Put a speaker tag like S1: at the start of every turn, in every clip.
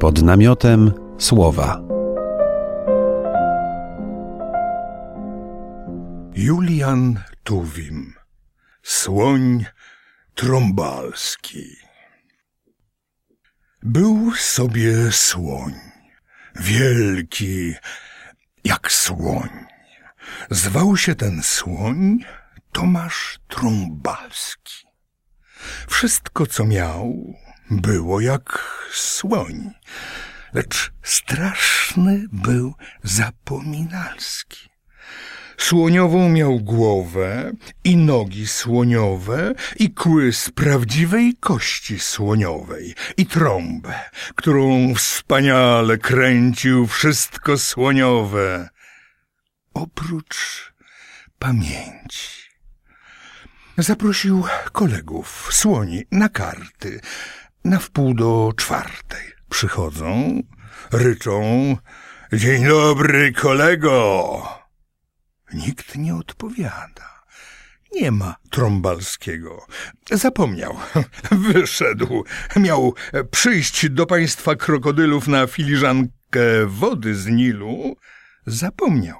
S1: Pod namiotem słowa.
S2: Julian Tuwim Słoń trąbalski Był sobie słoń, wielki jak słoń. Zwał się ten słoń Tomasz Trąbalski. Wszystko, co miał, było jak słoń, lecz straszny był zapominalski. Słoniową miał głowę i nogi słoniowe i kły z prawdziwej kości słoniowej i trąbę, którą wspaniale kręcił wszystko słoniowe, oprócz pamięci. Zaprosił kolegów, słoni, na karty. Na wpół do czwartej przychodzą, ryczą. Dzień dobry, kolego. Nikt nie odpowiada. Nie ma Trąbalskiego. Zapomniał. Wyszedł. Miał przyjść do państwa krokodylów na filiżankę wody z Nilu. Zapomniał.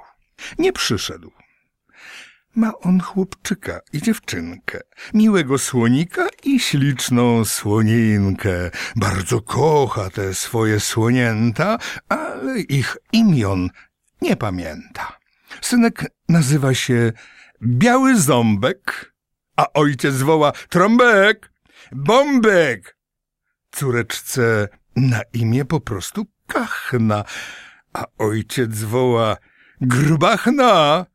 S2: Nie przyszedł. Ma on chłopczyka i dziewczynkę, miłego słonika i śliczną słoninkę. Bardzo kocha te swoje słonięta, ale ich imion nie pamięta. Synek nazywa się Biały Ząbek, a ojciec woła Trąbek, Bombek. Córeczce na imię po prostu Kachna, a ojciec woła Grubachna,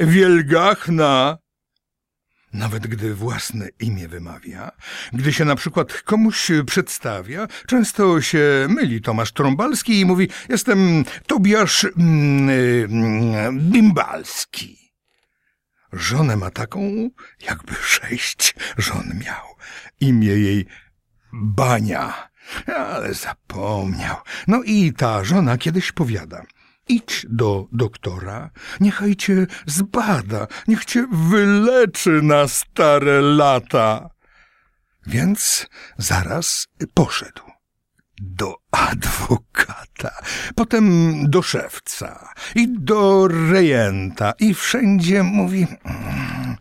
S2: Wielgachna. Nawet gdy własne imię wymawia, gdy się na przykład komuś przedstawia, często się myli Tomasz Trąbalski i mówi: Jestem Tobiasz mm, mm, Bimbalski. Żonę ma taką, jakby sześć żon miał. Imię jej Bania, ale zapomniał. No i ta żona kiedyś powiada: Idź do doktora, niechaj cię zbada, niech cię wyleczy na stare lata. Więc zaraz poszedł do adwokata, potem do szewca i do rejenta i wszędzie mówi, mm,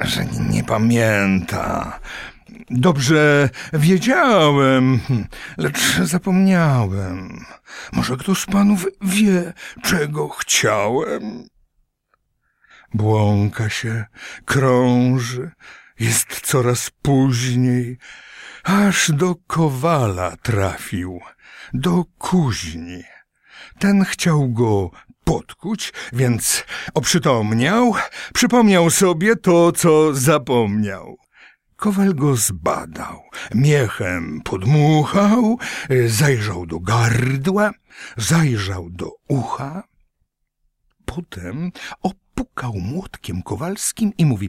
S2: że nie pamięta. Dobrze wiedziałem, lecz zapomniałem. Może kto z panów wie, czego chciałem? Błąka się, krąży, jest coraz później, aż do kowala trafił, do kuźni. Ten chciał go podkuć, więc oprzytomniał, przypomniał sobie to, co zapomniał. Kowal go zbadał, miechem podmuchał, zajrzał do gardła, zajrzał do ucha. Potem opukał młotkiem kowalskim i mówi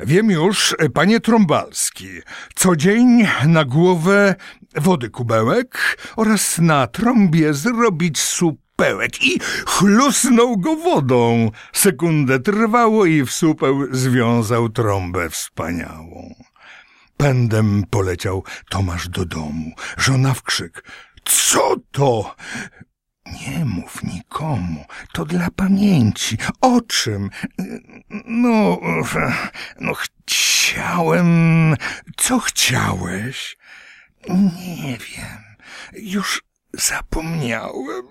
S2: Wiem już, panie Trąbalski, co dzień na głowę wody kubełek oraz na trąbie zrobić supełek i chlusnął go wodą. Sekundę trwało i w supeł związał trąbę wspaniałą. Pędem poleciał Tomasz do domu. Żona w krzyk. Co to? Nie mów nikomu, to dla pamięci. O czym? No, no chciałem. Co chciałeś? Nie wiem. Już zapomniałem.